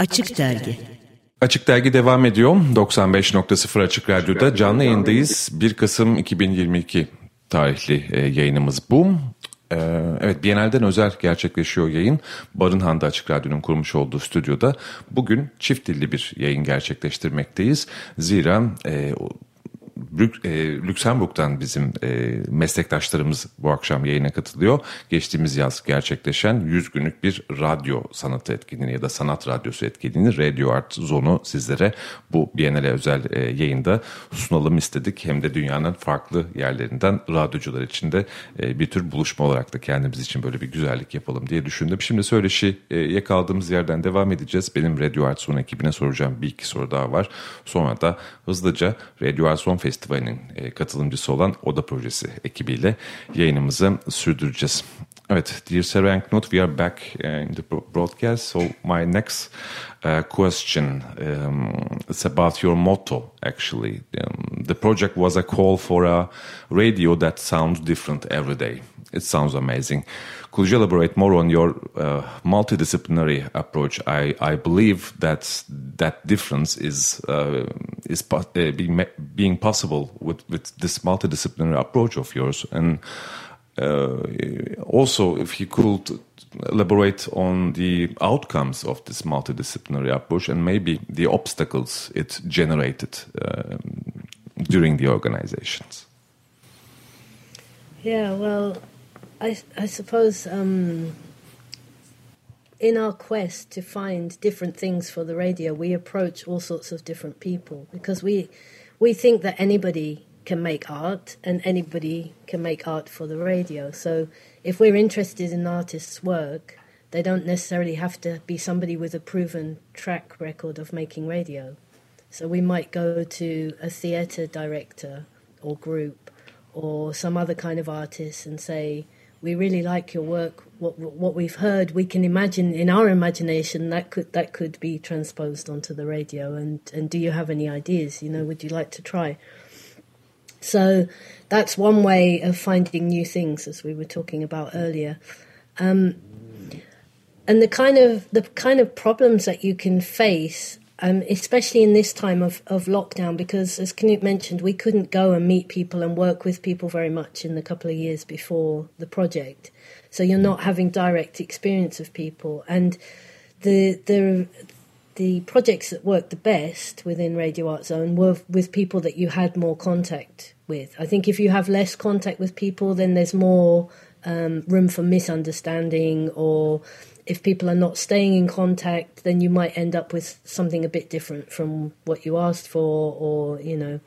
Açık Dergi Açık Dergi devam ediyor. 95.0 Açık Radyo'da canlı yayındayız. 1 Kasım 2022 tarihli e, yayınımız bu. E, evet Bienal'den özel gerçekleşiyor yayın. Barınhan'da Açık Radyo'nun kurmuş olduğu stüdyoda. Bugün çift dilli bir yayın gerçekleştirmekteyiz. Zira Brük, e, Lüksemburg'dan bizim e, meslektaşlarımız bu akşam yayına katılıyor. Geçtiğimiz yaz gerçekleşen 100 günlük bir radyo sanatı etkinliği ya da sanat radyosu etkinliğini Radio Art Zone'u sizlere bu Biennale özel e, yayında sunalım istedik. Hem de dünyanın farklı yerlerinden radyocular için de bir tür buluşma olarak da kendimiz için böyle bir güzellik yapalım diye düşündüm. Şimdi söyleşiye kaldığımız yerden devam edeceğiz. Benim Radio Art Zone ekibine soracağım bir iki soru daha var. Sonra da hızlıca Radio Art Zone Festivali'nin katılımcısı olan Oda Projesi ekibiyle yayınımızı sürdüreceğiz. Evet, dear Sarah and Knut, we are back in the broadcast. So my next uh, question um, is about your motto. Actually, um, the project was a call for a radio that sounds different every day. It sounds amazing. Could you elaborate more on your uh, multidisciplinary approach? I, I believe that that difference is uh, is po uh, being, being possible with, with this multidisciplinary approach of yours, and uh, also if you could elaborate on the outcomes of this multidisciplinary approach and maybe the obstacles it generated uh, during the organizations. Yeah, well, I, I suppose um, in our quest to find different things for the radio, we approach all sorts of different people because we we think that anybody can make art and anybody can make art for the radio. So if we're interested in artists' work, they don't necessarily have to be somebody with a proven track record of making radio. So we might go to a theatre director or group or some other kind of artist and say, we really like your work. What what we've heard, we can imagine in our imagination that could that could be transposed onto the radio. And and do you have any ideas? You know, would you like to try? So that's one way of finding new things, as we were talking about earlier. Um, and the kind of the kind of problems that you can face um, especially in this time of, of lockdown, because as Knut mentioned, we couldn't go and meet people and work with people very much in the couple of years before the project. So you're not having direct experience of people, and the the the projects that worked the best within Radio Art Zone were with people that you had more contact with. I think if you have less contact with people, then there's more um, room for misunderstanding or if people are not staying in contact, then you might end up with something a bit different from what you asked for, or you know.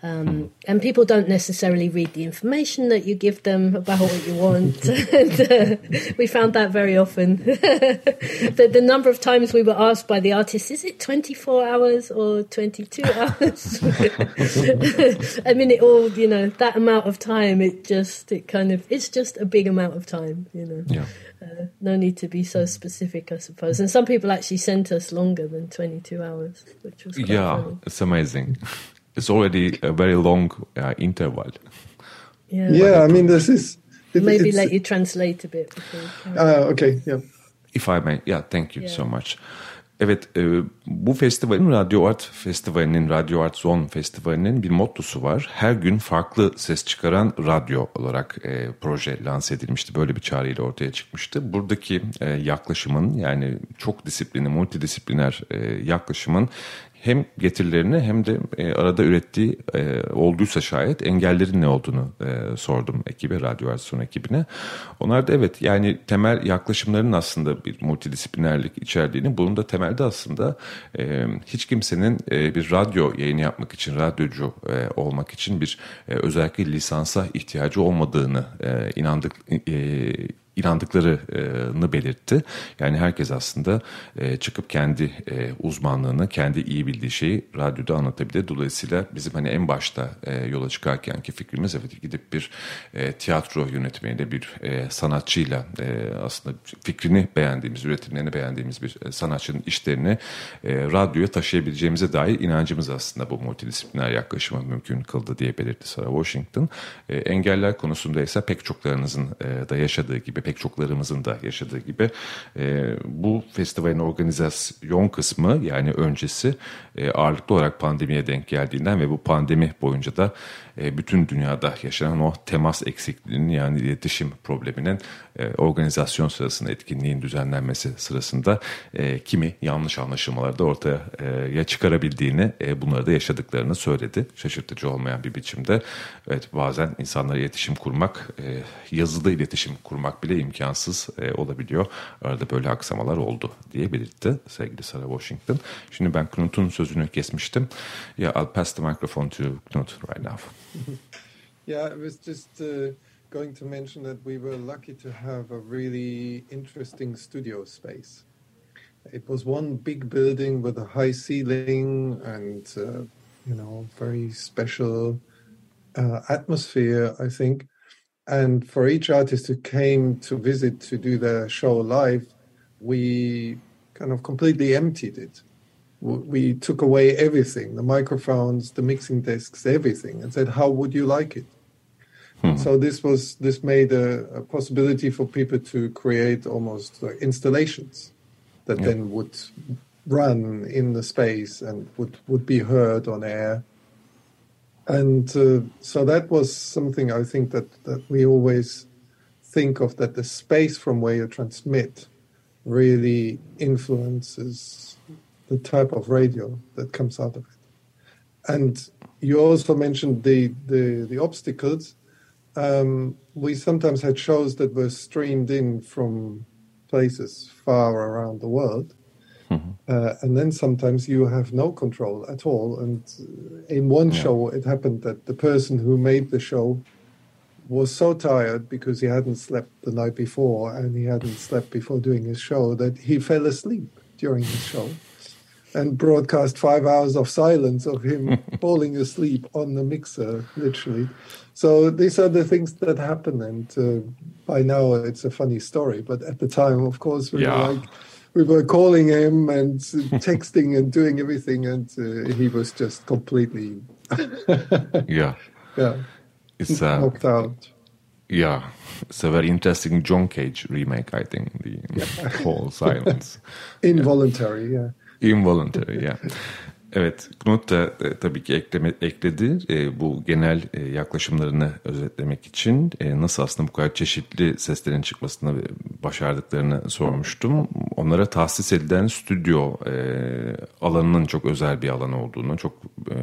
Um, and people don't necessarily read the information that you give them about what you want. and, uh, we found that very often. the, the, number of times we were asked by the artist, is it 24 hours or 22 hours? I mean, it all, you know, that amount of time, it just, it kind of, it's just a big amount of time, you know. Yeah. Uh, no need to be so specific, I suppose. And some people actually sent us longer than 22 hours, which was yeah, funny. it's amazing. It's already a very long uh, interval. Yeah, yeah. I mean, this is it, maybe let you translate a bit. Uh, okay, yeah. If I may, yeah. Thank you yeah. so much. Evet e, bu festivalin Radyo Art Festivali'nin Radyo Art Zone Festivali'nin bir mottosu var. Her gün farklı ses çıkaran radyo olarak e, proje lanse edilmişti. Böyle bir çağrıyla ortaya çıkmıştı. Buradaki e, yaklaşımın yani çok disiplini, multidisipliner e, yaklaşımın hem getirilerini hem de e, arada ürettiği e, olduysa şayet engellerin ne olduğunu e, sordum ekibe, radyovasyon ekibine. Onlar da evet yani temel yaklaşımların aslında bir multidisiplinerlik içerdiğini, bunun da temelde aslında e, hiç kimsenin e, bir radyo yayını yapmak için, radyocu e, olmak için bir e, özellikle lisansa ihtiyacı olmadığını e, inandık e, inandıklarını belirtti. Yani herkes aslında e, çıkıp kendi e, uzmanlığını, kendi iyi bildiği şeyi radyoda anlatabilir. Dolayısıyla bizim hani en başta e, yola çıkarkenki fikrimiz evet gidip bir tiyatro yönetmeniyle, bir sanatçıyla aslında fikrini beğendiğimiz, üretimlerini beğendiğimiz bir sanatçının işlerini radyoya taşıyabileceğimize dair inancımız aslında bu multidisipliner yaklaşımı mümkün kıldı diye belirtti Sarah Washington. Engeller konusunda ise pek çoklarınızın da yaşadığı gibi pek çoklarımızın da yaşadığı gibi e, bu festivalin organizasyon kısmı yani öncesi e, ağırlıklı olarak pandemiye denk geldiğinden ve bu pandemi boyunca da e, bütün dünyada yaşanan o temas eksikliğinin yani iletişim probleminin e, organizasyon sırasında etkinliğin düzenlenmesi sırasında e, kimi yanlış anlaşılmalar da ortaya e, ya çıkarabildiğini e, bunları da yaşadıklarını söyledi. Şaşırtıcı olmayan bir biçimde. Evet bazen insanlara iletişim kurmak, e, yazılı iletişim kurmak bile imkansız e, olabiliyor. Arada böyle aksamalar oldu diye belirtti sevgili Sarah Washington. Şimdi ben Knut'un sözünü kesmiştim. Yeah, I'll pass the microphone to Knut right now. yeah, I was just uh, going to mention that we were lucky to have a really interesting studio space. It was one big building with a high ceiling and, uh, you know, very special uh, atmosphere, I think. And for each artist who came to visit to do their show live, we kind of completely emptied it. We took away everything the microphones the mixing desks everything and said how would you like it? Hmm. so this was this made a, a, possibility for people to create almost like installations that then would run in the space and would would be heard on air and uh, so that was something i think that that we always think of that the space from where you transmit really influences the type of radio that comes out of it. And you also mentioned the the, the obstacles. Um, we sometimes had shows that were streamed in from places far around the world. Uh, and then sometimes you have no control at all. And in one yeah. show, it happened that the person who made the show was so tired because he hadn't slept the night before and he hadn't slept before doing his show that he fell asleep during the show and broadcast five hours of silence of him falling asleep on the mixer, literally. So these are the things that happen, and uh, by now it's a funny story. But at the time, of course, we yeah. were like, we were calling him and texting and doing everything, and uh, he was just completely, yeah, yeah, it's uh, knocked out. Yeah, it's a very interesting John Cage remake. I think the yeah. whole silence, involuntary, yeah. Involuntary, yeah. Evet, Knut da e, tabii ki ekleme, ekledi e, bu genel e, yaklaşımlarını özetlemek için e, nasıl aslında bu kadar çeşitli seslerin çıkmasını başardıklarını sormuştum. Onlara tahsis edilen stüdyo e, alanının çok özel bir alan olduğunu, çok e,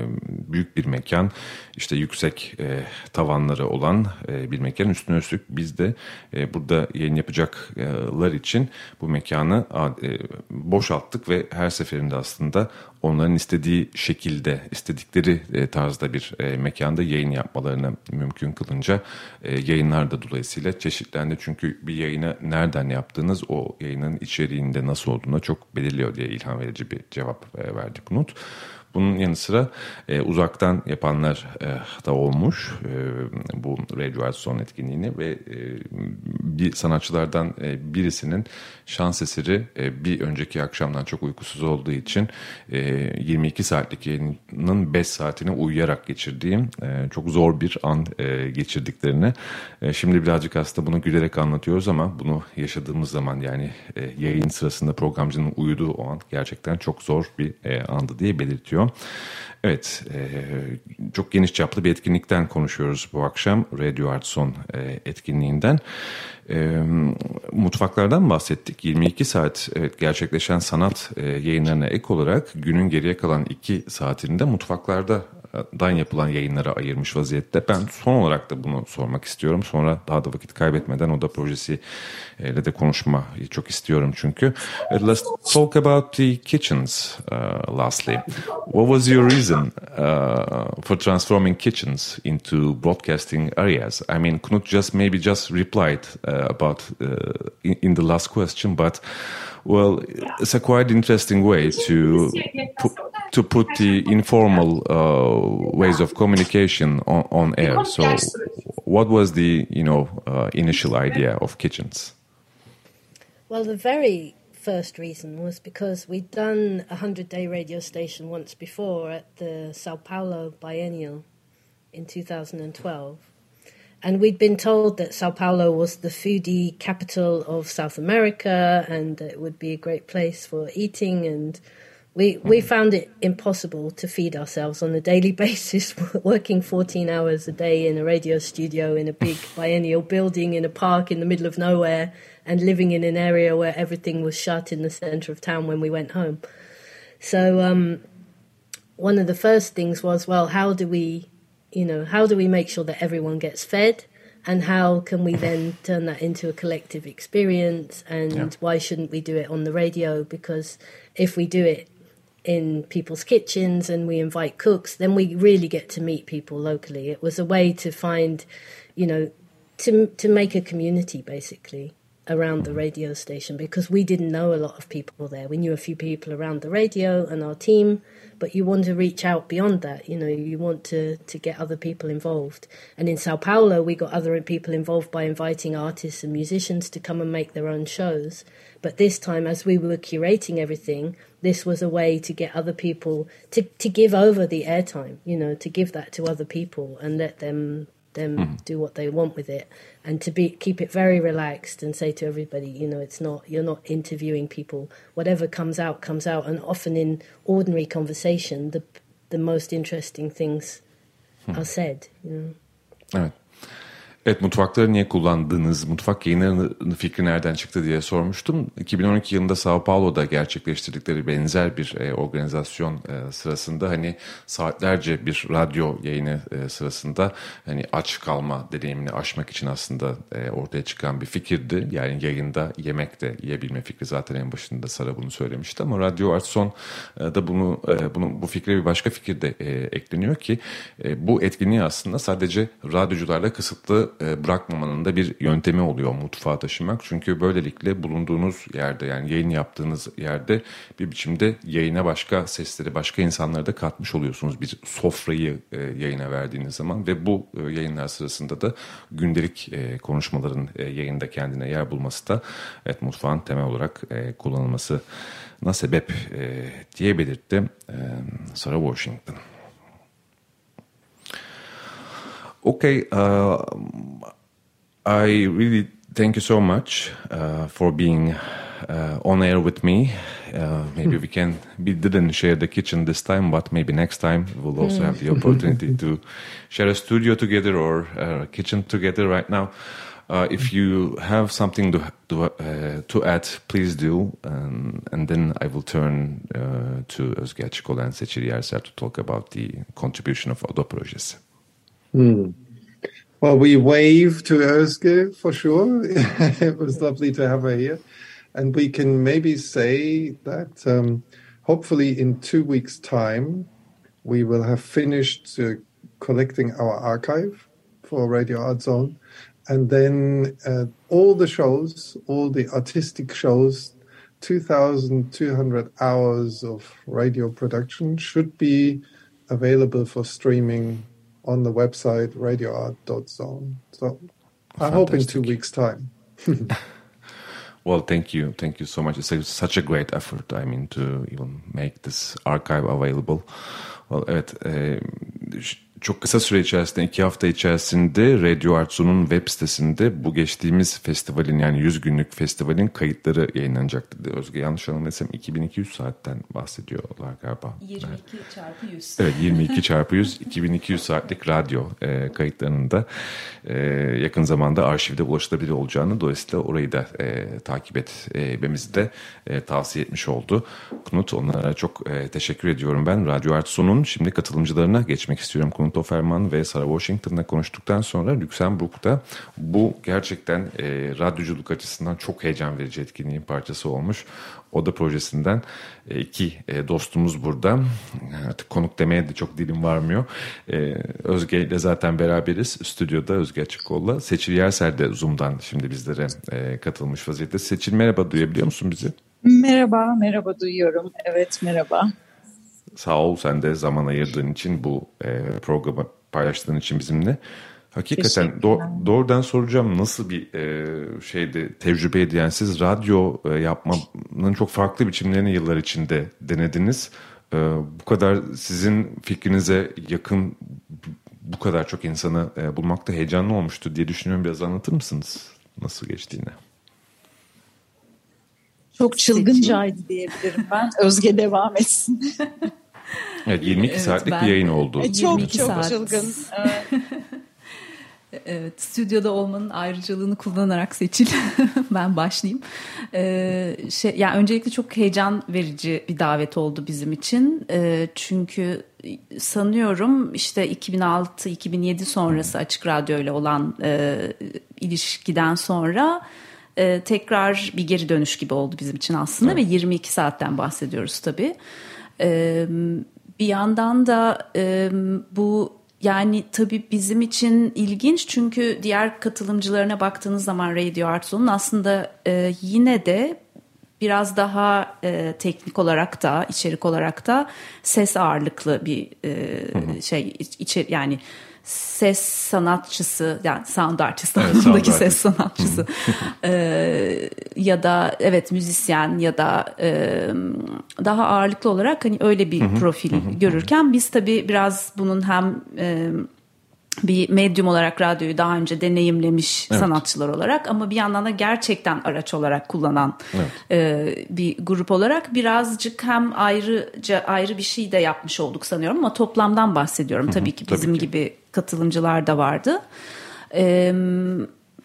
büyük bir mekan, işte yüksek e, tavanları olan e, bir mekan. Üstüne üstlük biz de e, burada yayın yapacaklar için bu mekanı e, boşalttık ve her seferinde aslında onların istediği şekilde, istedikleri e, tarzda bir e, mekanda yayın yapmalarını mümkün kılınca e, yayınlar da dolayısıyla çeşitlendi. Çünkü bir yayını nereden yaptığınız o yayının içeriğinde nasıl olduğuna çok belirliyor diye ilham verici bir cevap verdik Nut. Bunun yanı sıra e, uzaktan yapanlar e, da olmuş e, bu Radio Son etkinliğini ve e, bir sanatçılardan e, birisinin şans eseri e, bir önceki akşamdan çok uykusuz olduğu için e, 22 saatlik yayının 5 saatini uyuyarak geçirdiğim e, çok zor bir an geçirdiklerini. Şimdi birazcık aslında bunu gülerek anlatıyoruz ama bunu yaşadığımız zaman yani yayın sırasında programcının uyuduğu o an gerçekten çok zor bir e, andı diye belirtiyor. Evet, e, çok geniş çaplı bir etkinlikten konuşuyoruz bu akşam. Radio Art Son e, etkinliğinden. E, mutfaklardan bahsettik. 22 saat evet, gerçekleşen sanat e, yayınlarına ek olarak günün geriye kalan 2 saatinde mutfaklarda dan yapılan yayınlara ayırmış vaziyette. Ben son olarak da bunu sormak istiyorum. Sonra daha da vakit kaybetmeden o da projesiyle de konuşmayı çok istiyorum çünkü. Uh, let's talk about the kitchens uh, lastly. What was your reason uh, for transforming kitchens into broadcasting areas? I mean, Knut just maybe just replied uh, about uh, in, in the last question, but well, it's a quite interesting way to put, to put the informal uh, ways of communication on, on, air. So, what was the you know uh, initial idea of kitchens? Well, the very first reason was because we'd done a hundred day radio station once before at the Sao Paulo Biennial in 2012 and we'd been told that Sao Paulo was the foodie capital of South America and that it would be a great place for eating. And we we found it impossible to feed ourselves on a daily basis working 14 hours a day in a radio studio in a big biennial building in a park in the middle of nowhere and living in an area where everything was shut in the center of town when we went home. So um, one of the first things was well how do we you know how do we make sure that everyone gets fed and how can we then turn that into a collective experience and yeah. why shouldn't we do it on the radio because if we do it in people's kitchens and we invite cooks, then we really get to meet people locally. It was a way to find, you know, to to make a community basically around the radio station because we didn't know a lot of people there. We knew a few people around the radio and our team, but you want to reach out beyond that. You know, you want to to get other people involved. And in Sao Paulo, we got other people involved by inviting artists and musicians to come and make their own shows. But this time, as we were curating everything, this was a way to get other people to to give over the airtime. You know, to give that to other people and let them them mm. do what they want with it and to be keep it very relaxed and say to everybody you know it's not you're not interviewing people. Whatever comes out comes out. And often in ordinary conversation the the most interesting things mm. are said you know. Evet Evet mutfakları niye kullandınız, mutfak yayınlarının fikri nereden çıktı diye sormuştum. 2012 yılında Sao Paulo'da gerçekleştirdikleri benzer bir e, organizasyon e, sırasında hani saatlerce bir radyo yayını e, sırasında hani aç kalma deneyimini aşmak için aslında e, ortaya çıkan bir fikirdi. Yani yayında yemek de yiyebilme fikri zaten en başında Sara bunu söylemişti ama Radyo Artson e, da bunu, e, bunu bu fikre bir başka fikir de e, ekleniyor ki e, bu etkinliği aslında sadece radyocularla kısıtlı bırakmamanın da bir yöntemi oluyor mutfağa taşımak. Çünkü böylelikle bulunduğunuz yerde yani yayın yaptığınız yerde bir biçimde yayına başka sesleri, başka insanları da katmış oluyorsunuz. Bir sofrayı e, yayına verdiğiniz zaman ve bu e, yayınlar sırasında da gündelik konuşmaların yayında kendine yer bulması da evet mutfağın temel olarak kullanılması na sebep diye belirtti Sarah Washington. Okay, uh, I really thank you so much uh, for being uh, on air with me. Uh, maybe we can. We didn't share the kitchen this time, but maybe next time we'll also have the opportunity to share a studio together or a kitchen together. Right now, uh, if you have something to to, uh, to add, please do, um, and then I will turn uh, to Özge Açıkoğlu and Seçil Yerser to talk about the contribution of Oda projesi. Hmm. Well, we wave to Özge for sure. it was lovely to have her here. And we can maybe say that um, hopefully in two weeks' time, we will have finished uh, collecting our archive for Radio Art Zone. And then uh, all the shows, all the artistic shows, 2,200 hours of radio production should be available for streaming on the website radioart.zone. So I hope in two weeks' time. well, thank you. Thank you so much. It's such a great effort, I mean, to even make this archive available. Well, evet, e, uh, çok kısa süre içerisinde iki hafta içerisinde Radio Artsu'nun web sitesinde bu geçtiğimiz festivalin yani 100 günlük festivalin kayıtları yayınlanacaktı. Özge yanlış anlamıyorsam 2200 saatten bahsediyorlar galiba. 22 evet. çarpı 100. Evet 22 çarpı 100 2200 saatlik radyo e, kayıtlarının da e, yakın zamanda arşivde ulaşılabilir olacağını dolayısıyla orayı da e, takip etmemizi de e, tavsiye etmiş oldu. Knut onlara çok e, teşekkür ediyorum ben. Radyo Artsu'nun şimdi katılımcılarına geçmek istiyorum. Knut Toferman ve Sarah Washington'la konuştuktan sonra Lüksemburg'da bu gerçekten e, radyoculuk açısından çok heyecan verici etkinliğin parçası olmuş. Oda projesinden e, iki e, dostumuz burada. Artık konuk demeye de çok dilim varmıyor. E, Özge ile zaten beraberiz. Stüdyoda Özge Açıkkol'la. Seçil Yerser de Zoom'dan şimdi bizlere e, katılmış vaziyette. Seçil merhaba duyabiliyor musun bizi? Merhaba, merhaba duyuyorum. Evet merhaba. Sağ ol sen de zaman ayırdığın için bu e, programı paylaştığın için bizimle. Hakikaten do doğrudan soracağım nasıl bir e, şeyde tecrübeydi yani siz radyo e, yapmanın çok farklı biçimlerini yıllar içinde denediniz. E, bu kadar sizin fikrinize yakın bu kadar çok insanı e, bulmakta heyecanlı olmuştu diye düşünüyorum. Biraz anlatır mısınız nasıl geçtiğini? Çok çılgıncaydı diyebilirim ben. Özge devam etsin. evet 22 evet, saatlik ben, bir yayın oldu. E, çok çok saat. çılgın. Evet. Evet, stüdyoda olmanın ayrıcalığını kullanarak seçil. ben başlayayım. Ee, şey, yani öncelikle çok heyecan verici bir davet oldu bizim için. Ee, çünkü sanıyorum işte 2006-2007 sonrası Açık Radyo ile olan e, ilişkiden sonra e, tekrar bir geri dönüş gibi oldu bizim için aslında evet. ve 22 saatten bahsediyoruz tabii. E, bir yandan da e, bu yani tabii bizim için ilginç çünkü diğer katılımcılarına baktığınız zaman Radio Artso'nun aslında e, yine de biraz daha e, teknik olarak da içerik olarak da ses ağırlıklı bir e, şey içer yani ses sanatçısı yani sound artist evet, anlamındaki ses sanatçısı ee, ya da evet müzisyen ya da e, daha ağırlıklı olarak hani öyle bir profil görürken biz tabii biraz bunun hem e, bir medyum olarak radyoyu daha önce deneyimlemiş evet. sanatçılar olarak ama bir yandan da gerçekten araç olarak kullanan evet. e, bir grup olarak birazcık hem ayrıca ayrı bir şey de yapmış olduk sanıyorum ama toplamdan bahsediyorum. Tabii ki bizim tabii ki. gibi katılımcılar da vardı. E,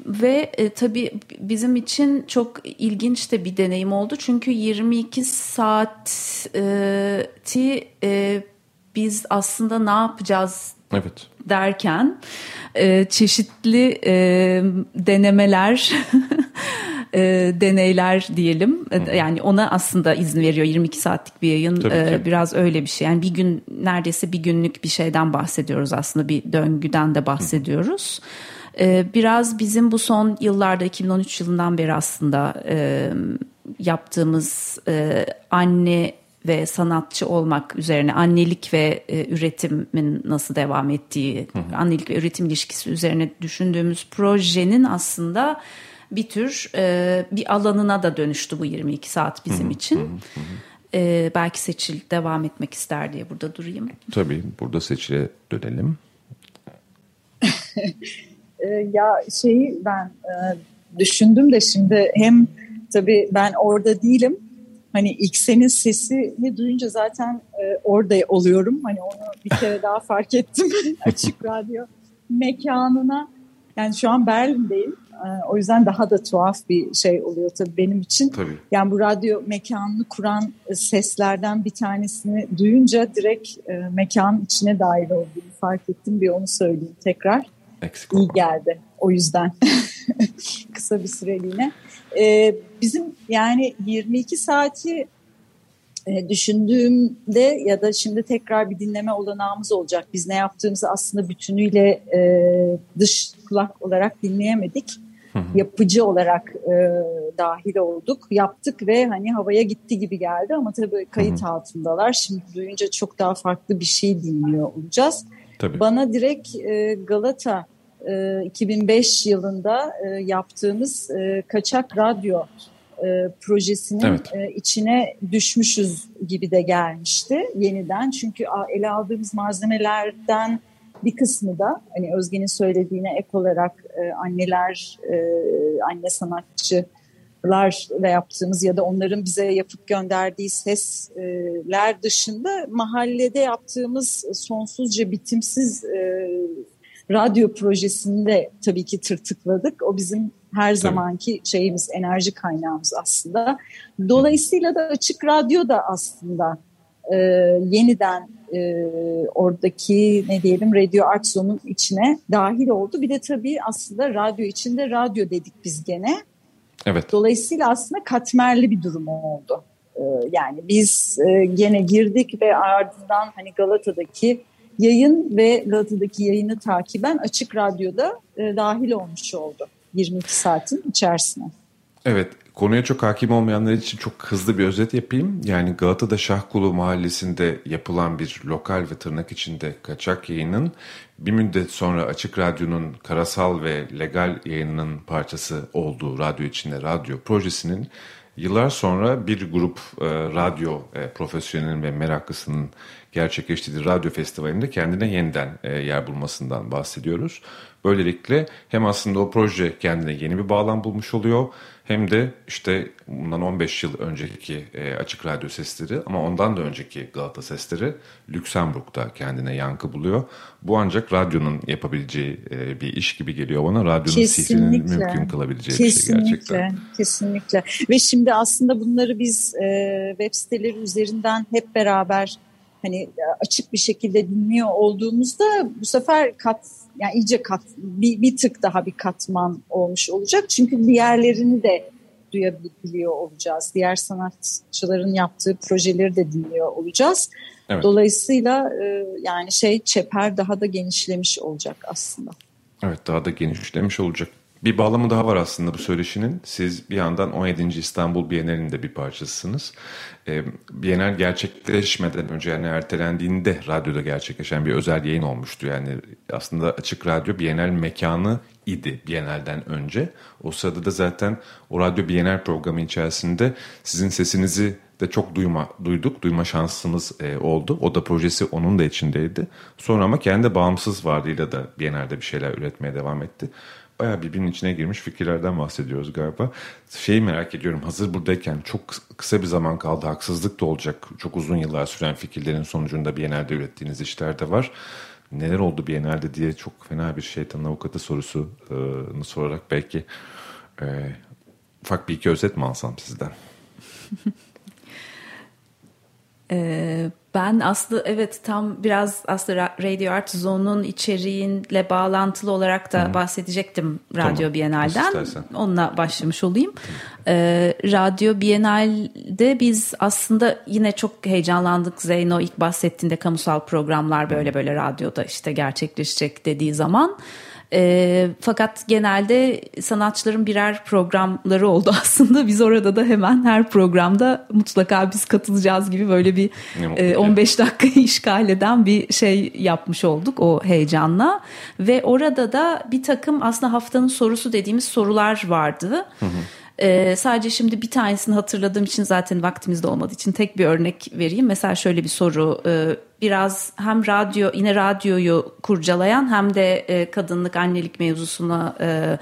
ve e, tabii bizim için çok ilginç de bir deneyim oldu. Çünkü 22 saati e, biz aslında ne yapacağız Evet. Derken e, çeşitli e, denemeler, e, deneyler diyelim. Hı. Yani ona aslında izin veriyor 22 saatlik bir yayın. E, biraz öyle bir şey. Yani bir gün neredeyse bir günlük bir şeyden bahsediyoruz aslında. Bir döngüden de bahsediyoruz. E, biraz bizim bu son yıllarda 2013 yılından beri aslında e, yaptığımız e, anne ve sanatçı olmak üzerine annelik ve e, üretimin nasıl devam ettiği, hı hı. annelik ve üretim ilişkisi üzerine düşündüğümüz projenin aslında bir tür e, bir alanına da dönüştü bu 22 saat bizim hı hı. için. Hı hı. E, belki Seçil devam etmek ister diye burada durayım. Tabii burada Seçil'e dönelim. e, ya şeyi ben e, düşündüm de şimdi hem tabii ben orada değilim hani ilk senin sesini duyunca zaten e, orada oluyorum. Hani onu bir kere daha fark ettim. Açık radyo mekanına. Yani şu an Berlin'deyim. E, o yüzden daha da tuhaf bir şey oluyor tabii benim için. Tabii. Yani bu radyo mekanını kuran seslerden bir tanesini duyunca direkt e, mekanın içine dahil olduğunu fark ettim. Bir onu söyleyeyim tekrar. Eksik İyi geldi. O yüzden kısa bir süreliğine. E, bizim yani 22 saati e, düşündüğümde ya da şimdi tekrar bir dinleme olanağımız olacak. Biz ne yaptığımızı aslında bütünüyle e, dış kulak olarak dinleyemedik. Yapıcı olarak e, dahil olduk, yaptık ve hani havaya gitti gibi geldi ama tabii kayıt altındalar. Şimdi duyunca çok daha farklı bir şey dinliyor olacağız. Tabii. Bana direkt e, Galata 2005 e, yılında e, yaptığımız e, Kaçak Radyo projesinin evet. içine düşmüşüz gibi de gelmişti yeniden. Çünkü ele aldığımız malzemelerden bir kısmı da hani Özge'nin söylediğine ek olarak anneler, anne sanatçılarla yaptığımız ya da onların bize yapıp gönderdiği sesler dışında mahallede yaptığımız sonsuzca bitimsiz radyo projesinde tabii ki tırtıkladık. O bizim her zamanki şeyimiz, enerji kaynağımız aslında. Dolayısıyla da Açık Radyo da aslında e, yeniden e, oradaki ne diyelim Radio Art Zone'un içine dahil oldu. Bir de tabii aslında radyo içinde radyo dedik biz gene. Evet. Dolayısıyla aslında katmerli bir durum oldu. E, yani biz e, gene girdik ve ardından hani Galata'daki yayın ve Galata'daki yayını takiben Açık Radyo'da e, dahil olmuş oldu 22 saatin içerisine. Evet, konuya çok hakim olmayanlar için çok hızlı bir özet yapayım. Yani Galata'da Şahkulu mahallesinde yapılan bir lokal ve tırnak içinde kaçak yayının bir müddet sonra Açık Radyo'nun karasal ve legal yayınının parçası olduğu radyo içinde radyo projesinin yıllar sonra bir grup e, radyo e, profesyonelinin ve meraklısının gerçekleştirdiği radyo festivalinde kendine yeniden e, yer bulmasından bahsediyoruz. Böylelikle hem aslında o proje kendine yeni bir bağlam bulmuş oluyor hem de işte bundan 15 yıl önceki e, Açık Radyo sesleri ama ondan da önceki Galata sesleri Lüksemburg'da kendine yankı buluyor. Bu ancak radyonun yapabileceği e, bir iş gibi geliyor bana. Radyonun sihrini mümkün kılabileceği kesinlikle, bir şey gerçekten. Kesinlikle. Ve şimdi aslında bunları biz e, web siteleri üzerinden hep beraber hani açık bir şekilde dinliyor olduğumuzda bu sefer kat yani iyice kat bir, bir tık daha bir katman olmuş olacak. Çünkü diğerlerini de duyabiliyor olacağız. Diğer sanatçıların yaptığı projeleri de dinliyor olacağız. Evet. Dolayısıyla e, yani şey çeper daha da genişlemiş olacak aslında. Evet daha da genişlemiş olacak. Bir bağlamı daha var aslında bu söyleşinin. Siz bir yandan 17. İstanbul Bienali'nin de bir parçasısınız. E, Bienal gerçekleşmeden önce yani ertelendiğinde radyoda gerçekleşen bir özel yayın olmuştu. Yani aslında Açık Radyo Bienal mekanı idi Bienal'den önce. O sırada da zaten o Radyo Bienal programı içerisinde sizin sesinizi de çok duyma duyduk. Duyma şansımız e, oldu. O da projesi onun da içindeydi. Sonra ama kendi bağımsız varlığıyla da Bienal'de bir şeyler üretmeye devam etti bayağı birbirinin içine girmiş fikirlerden bahsediyoruz galiba. Şeyi merak ediyorum hazır buradayken çok kısa bir zaman kaldı haksızlık da olacak. Çok uzun yıllar süren fikirlerin sonucunda Biennale'de ürettiğiniz işler de var. Neler oldu Biennale'de diye çok fena bir şeytan avukatı sorusunu sorarak belki e, ufak bir iki özet mi alsam sizden? Ee, ben aslında evet tam biraz aslında Radio Art Zone'un içeriğinle bağlantılı olarak da Hı. bahsedecektim Radyo tamam. Bienal'den. Onunla başlamış olayım. Ee, Radyo Bienal'de biz aslında yine çok heyecanlandık. Zeyno ilk bahsettiğinde kamusal programlar böyle böyle radyoda işte gerçekleşecek dediği zaman. E, fakat genelde sanatçıların birer programları oldu aslında. Biz orada da hemen her programda mutlaka biz katılacağız gibi böyle bir e, 15 dakika işgal eden bir şey yapmış olduk o heyecanla. Ve orada da bir takım aslında haftanın sorusu dediğimiz sorular vardı. Hı hı. Ee, sadece şimdi bir tanesini hatırladığım için zaten vaktimiz de olmadığı için tek bir örnek vereyim. Mesela şöyle bir soru. E, biraz hem radyo yine radyoyu kurcalayan hem de e, kadınlık annelik mevzusuna e,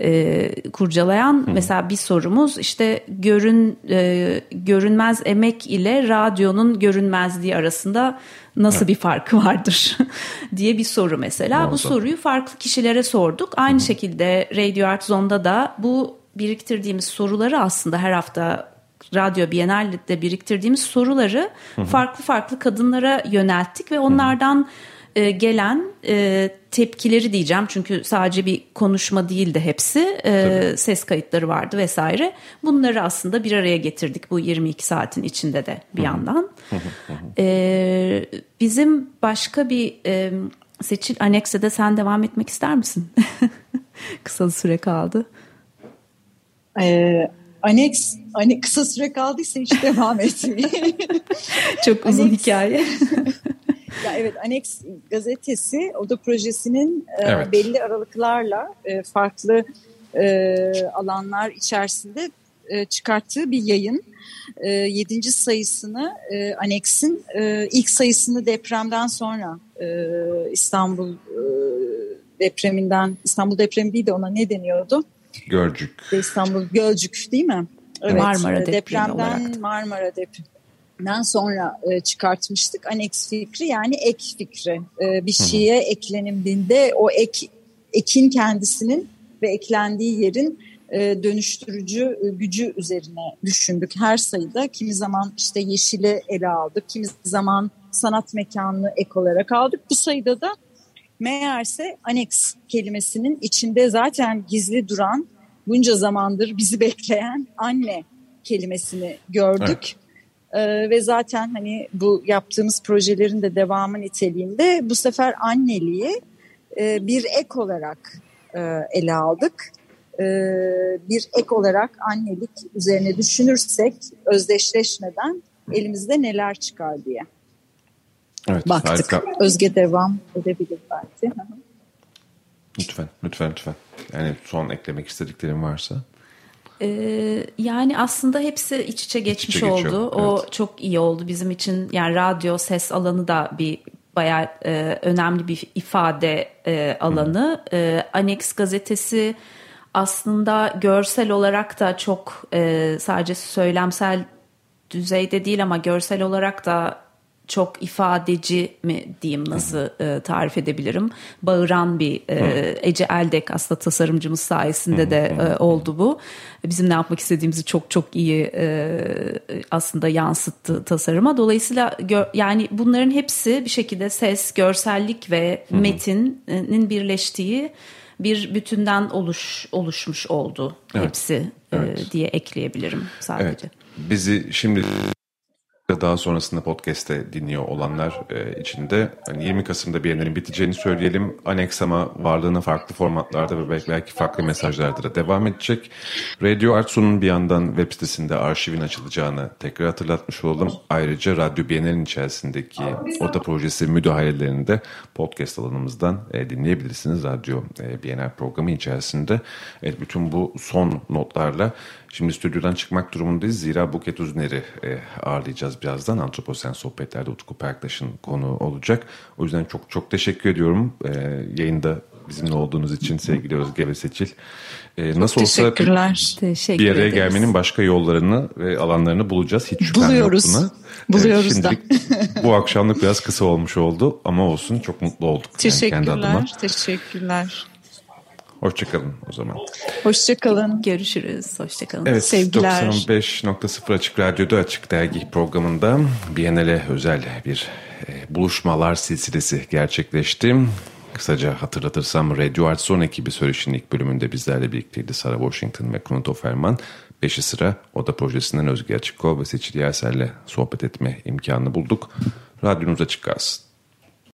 e, kurcalayan Hı. mesela bir sorumuz işte görün e, görünmez emek ile radyonun görünmezliği arasında nasıl evet. bir farkı vardır diye bir soru mesela. Muazzam. Bu soruyu farklı kişilere sorduk. Aynı Hı. şekilde Radio Art Zone'da da bu biriktirdiğimiz soruları aslında her hafta Radyo Biennale'de biriktirdiğimiz soruları farklı farklı kadınlara yönelttik ve onlardan e, gelen e, tepkileri diyeceğim. Çünkü sadece bir konuşma değildi hepsi. E, ses kayıtları vardı vesaire. Bunları aslında bir araya getirdik bu 22 saatin içinde de bir yandan. E, bizim başka bir e, seçil anekse de sen devam etmek ister misin? Kısa süre kaldı. Ee, Aneks hani kısa süre kaldıysa hiç devam etmeyeyim. Çok uzun Aneks, hikaye. ya evet Aneks gazetesi oda projesinin e, evet. belli aralıklarla e, farklı e, alanlar içerisinde çıkarttığı bir yayın. Yedinci sayısını Aneks'in ilk sayısını depremden sonra İstanbul depreminden İstanbul depremi değil de ona ne deniyordu? Gölcük. İstanbul Gölcük değil mi? Evet. Marmara depremden olarak. Marmara depreminden sonra e, çıkartmıştık. Aneks fikri yani ek fikri. E, bir şeye ekleniminde o ek ekin kendisinin ve eklendiği yerin e, dönüştürücü e, gücü üzerine düşündük. Her sayıda kimi zaman işte yeşili ele aldık, kimi zaman sanat mekanını ek olarak aldık. Bu sayıda da Meğerse aneks kelimesinin içinde zaten gizli duran bunca zamandır bizi bekleyen anne kelimesini gördük. Evet. Ee, ve zaten hani bu yaptığımız projelerin de devamı niteliğinde bu sefer anneliği e, bir ek olarak e, ele aldık. E, bir ek olarak annelik üzerine düşünürsek özdeşleşmeden elimizde neler çıkar diye. Evet, baktık. Harika. Özge devam edebilir belki. lütfen, lütfen, lütfen. Yani son eklemek istediklerim varsa. Ee, yani aslında hepsi iç içe geçmiş iç içe oldu. O evet. çok iyi oldu bizim için. Yani radyo ses alanı da bir bayağı e, önemli bir ifade e, alanı. E, Annex gazetesi aslında görsel olarak da çok e, sadece söylemsel düzeyde değil ama görsel olarak da çok ifadeci mi diyeyim nasıl e, tarif edebilirim bağıran bir e, Ece Eldek aslında tasarımcımız sayesinde de e, oldu bu bizim ne yapmak istediğimizi çok çok iyi e, aslında yansıttı tasarıma dolayısıyla gör, yani bunların hepsi bir şekilde ses görsellik ve metinin birleştiği bir bütünden oluş oluşmuş oldu evet. hepsi e, evet. E, diye ekleyebilirim sadece. Evet. Bizi şimdi daha sonrasında podcast'te dinliyor olanlar e, için hani 20 Kasım'da Biennial'in biteceğini söyleyelim. Aneksama varlığını farklı formatlarda ve belki, farklı mesajlarda da devam edecek. Radio Artsu'nun bir yandan web sitesinde arşivin açılacağını tekrar hatırlatmış olalım. Ayrıca Radyo Biennial'in içerisindeki oda projesi müdahalelerini de podcast alanımızdan e, dinleyebilirsiniz. Radyo e, Biennial programı içerisinde. Evet, bütün bu son notlarla Şimdi stüdyodan çıkmak durumundayız. Zira Buket Uzner'i e, ağırlayacağız birazdan. Antroposen Sohbetler'de Utku Perktaş'ın konu olacak. O yüzden çok çok teşekkür ediyorum. E, yayında bizimle olduğunuz için sevgili Özge ve Seçil. E, nasıl olsa Teşekkürler. bir araya ederiz. gelmenin başka yollarını ve alanlarını bulacağız. Hiç şüphem Buluyoruz. yok buna. Buluyoruz evet, da. bu akşamlık biraz kısa olmuş oldu ama olsun çok mutlu olduk. Teşekkürler. Yani kendi adıma. Teşekkürler. Hoşçakalın o zaman. Hoşçakalın. Görüşürüz. Hoşçakalın. Evet, Sevgiler. 95.0 Açık Radyo'da Açık Dergi programında Biennale özel bir e, buluşmalar silsilesi gerçekleşti. Kısaca hatırlatırsam Radio Art Zone ekibi söyleşinin ilk bölümünde bizlerle birlikteydi Sarah Washington ve Knut Offerman. Beşi sıra Oda Projesi'nden Özge Açıkkol ve Seçil Yersel'le sohbet etme imkanını bulduk. Radyonuz açık kalsın.